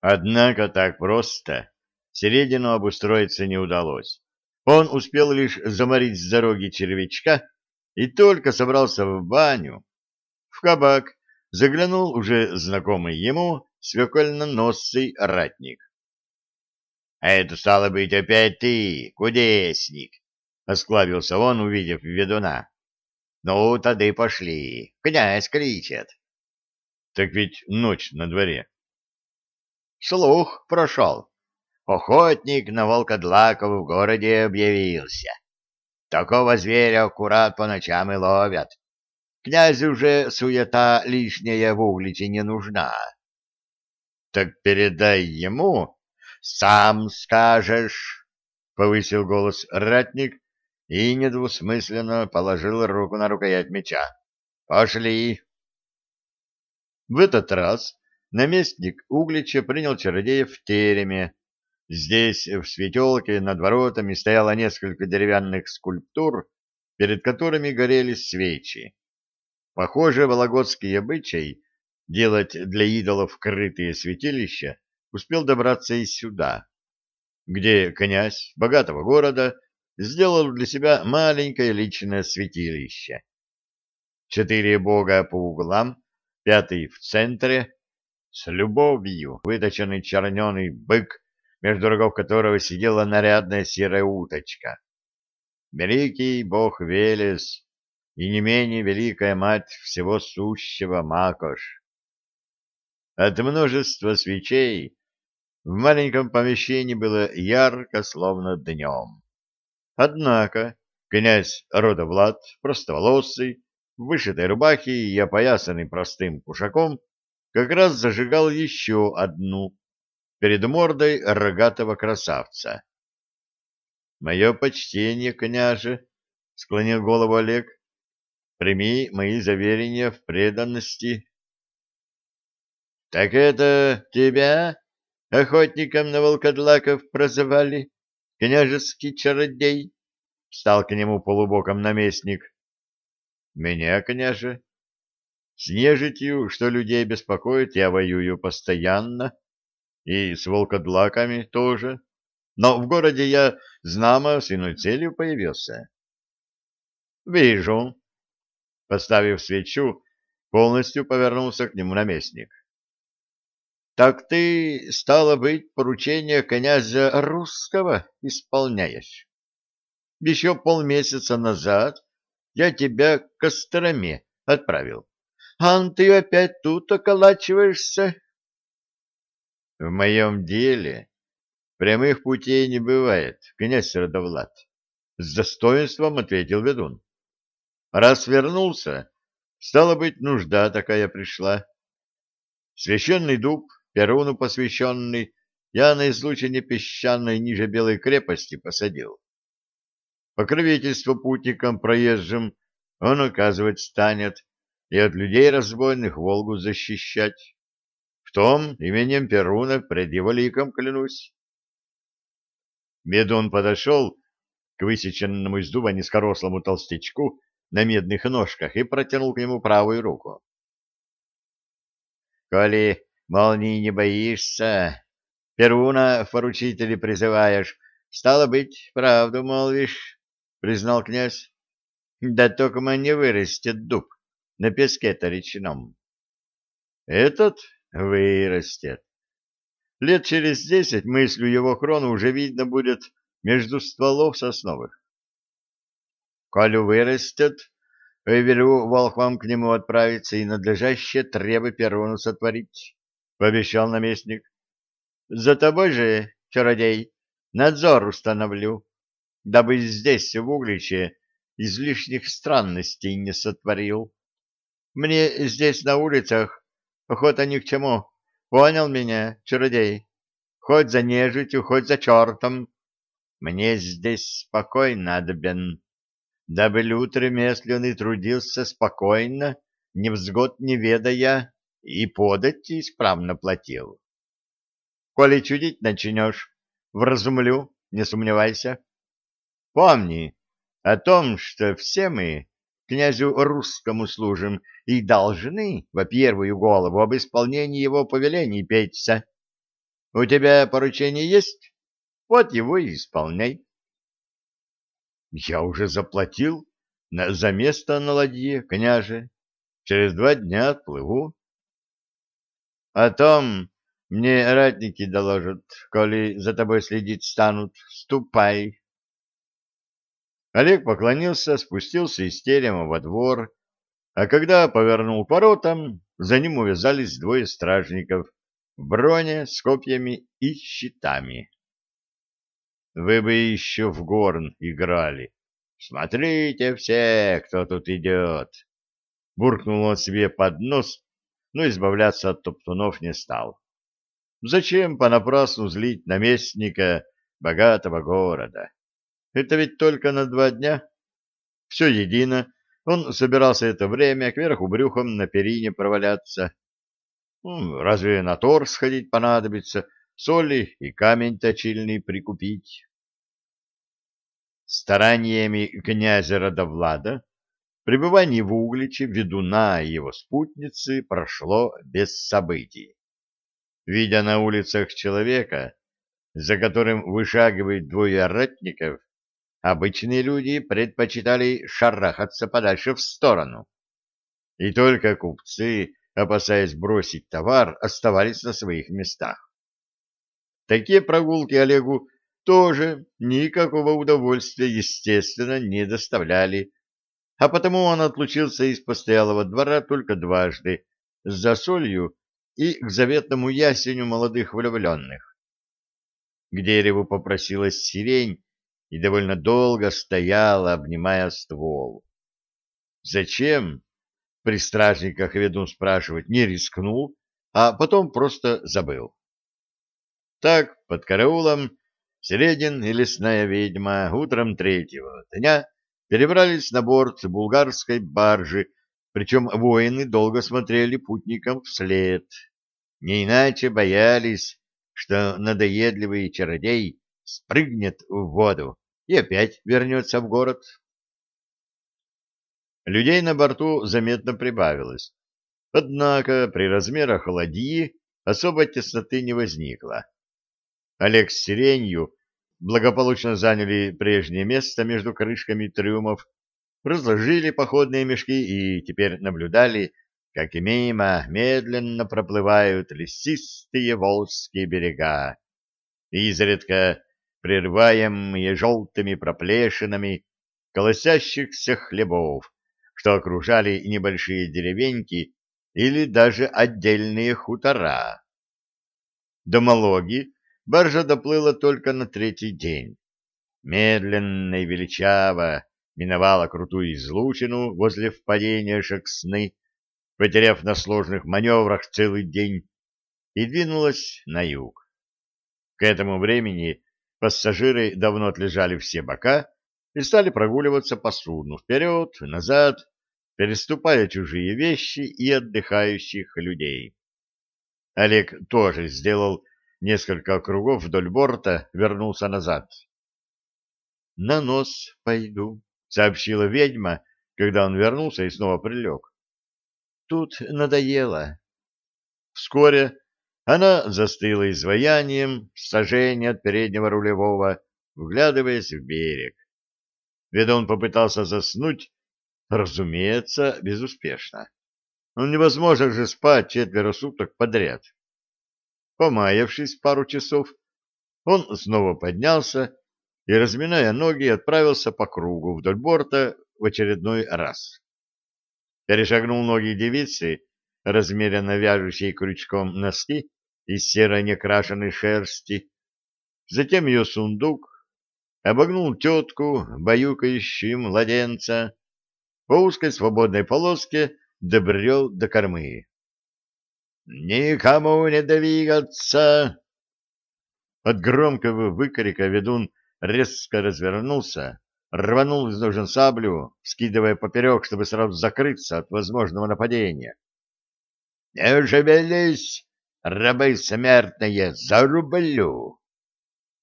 Однако так просто Середину обустроиться не удалось. Он успел лишь заморить с дороги червячка и только собрался в баню. В кабак заглянул уже знакомый ему свекольноносый ратник. — А это стало быть опять ты, кудесник! — осклабился он, увидев ведуна. — Ну, и пошли. Князь кричит. — Так ведь ночь на дворе. Слух прошел. Охотник на волкодлаков в городе объявился. Такого зверя аккурат по ночам и ловят. Князю уже суета лишняя в Угличе не нужна. — Так передай ему, сам скажешь, — повысил голос ратник и недвусмысленно положил руку на рукоять меча. — Пошли. В этот раз наместник Углича принял чародея в тереме. Здесь, в светелке, над воротами стояло несколько деревянных скульптур, перед которыми горели свечи. Похоже, вологодский обычай делать для идолов крытые святилища успел добраться и сюда, где князь богатого города сделал для себя маленькое личное святилище. Четыре бога по углам, пятый в центре, с любовью выточенный черненый бык, между рогов которого сидела нарядная серая уточка. Великий бог Велес и не менее великая мать всего сущего Макош. От множества свечей в маленьком помещении было ярко, словно днем. Однако князь Родовлад, простоволосый, в вышитой рубахе и опоясанный простым кушаком, как раз зажигал еще одну перед мордой рогатого красавца. — Мое почтение, княже, — склонил голову Олег, Прими мои заверения в преданности. — Так это тебя охотником на волкодлаков прозывали, княжеский чародей? — стал к нему полубоком наместник. — Меня, княже. С нежитью, что людей беспокоит, я воюю постоянно, и с волкодлаками тоже. Но в городе я знамо с иной целью появился. — Вижу, Поставив свечу, полностью повернулся к нему наместник. — Так ты, стало быть, поручение князя русского исполняешь? Еще полмесяца назад я тебя к Костроме отправил. А ты опять тут околачиваешься? — В моем деле прямых путей не бывает, князь Родовлад, — с достоинством ответил ведун. Раз вернулся, стало быть, нужда такая пришла. Священный дуб, Перуну посвященный, я на излучине песчаной ниже Белой крепости посадил. Покровительство путникам проезжим он оказывать станет и от людей разбойных Волгу защищать. В том именем Перуна пред его ликом клянусь. Медун подошел к высеченному из дуба низкорослому толстячку на медных ножках и протянул к нему правую руку. — Коли молнии не боишься, Перуна в поручители призываешь, стало быть, правду молвишь, — признал князь. — Да только не вырастет дуб на песке-то речном. — Этот вырастет. Лет через десять мыслью его крону уже видно будет между стволов сосновых. Колю вырастет, велю волхвам к нему отправиться и надлежащее требы Перуну сотворить, — пообещал наместник. — За тобой же, чародей, надзор установлю, дабы здесь, в Угличе, излишних странностей не сотворил. Мне здесь на улицах охота ни к чему. Понял меня, чародей? Хоть за нежитью, хоть за чертом. Мне здесь спокой надобен дабы люд ремесленный трудился спокойно, невзгод не ведая, и подать исправно платил. Коли чудить начнешь, вразумлю, не сомневайся. Помни о том, что все мы князю русскому служим и должны во первую голову об исполнении его повелений петься. У тебя поручение есть? Вот его и исполняй. Я уже заплатил за место на ладье, княже. Через два дня отплыву. О том мне ратники доложат, коли за тобой следить станут. Ступай. Олег поклонился, спустился из терема во двор, а когда повернул к воротам, за ним увязались двое стражников в броне с копьями и щитами. Вы бы еще в горн играли. Смотрите все, кто тут идет. Буркнул он себе под нос, но избавляться от топтунов не стал. Зачем понапрасну злить наместника богатого города? Это ведь только на два дня. Все едино. Он собирался это время кверху брюхом на перине проваляться. Разве на тор сходить понадобится, соли и камень точильный прикупить? Стараниями князя Радовлада пребывание в Угличе ведуна и его спутницы прошло без событий. Видя на улицах человека, за которым вышагивают двое ратников, обычные люди предпочитали шарахаться подальше в сторону. И только купцы, опасаясь бросить товар, оставались на своих местах. Такие прогулки Олегу тоже никакого удовольствия, естественно, не доставляли, а потому он отлучился из постоялого двора только дважды, за солью и к заветному ясеню молодых влюбленных. К дереву попросилась сирень и довольно долго стояла, обнимая ствол. Зачем? При стражниках ведун спрашивать не рискнул, а потом просто забыл. Так, под караулом, Середин и лесная ведьма утром третьего дня перебрались на борт булгарской баржи, причем воины долго смотрели путникам вслед. Не иначе боялись, что надоедливый чародей спрыгнет в воду и опять вернется в город. Людей на борту заметно прибавилось. Однако при размерах ладьи особой тесноты не возникло. Олег с Сиренью благополучно заняли прежнее место между крышками трюмов, разложили походные мешки и теперь наблюдали, как мимо медленно проплывают лесистые волжские берега, изредка прерываемые желтыми проплешинами колосящихся хлебов, что окружали небольшие деревеньки или даже отдельные хутора. До Малоги баржа доплыла только на третий день. Медленно и величаво миновала крутую излучину возле впадения Шексны, потеряв на сложных маневрах целый день, и двинулась на юг. К этому времени пассажиры давно отлежали все бока и стали прогуливаться по судну вперед, назад, переступая чужие вещи и отдыхающих людей. Олег тоже сделал несколько кругов вдоль борта, вернулся назад. — На нос пойду, — сообщила ведьма, когда он вернулся и снова прилег. — Тут надоело. Вскоре она застыла изваянием в сожжении от переднего рулевого, вглядываясь в берег. Ведун попытался заснуть, разумеется, безуспешно. Ну, невозможно же спать четверо суток подряд. Помаявшись пару часов, он снова поднялся и, разминая ноги, отправился по кругу вдоль борта в очередной раз. Перешагнул ноги девицы, размеренно вяжущей крючком носки из серой некрашенной шерсти, затем ее сундук, обогнул тетку, баюкающую младенца, по узкой свободной полоске добрел до кормы. «Никому не двигаться!» От громкого выкрика ведун резко развернулся, рванул из ножен саблю, скидывая поперек, чтобы сразу закрыться от возможного нападения. «Не шевелись, рабы смертные, зарублю!»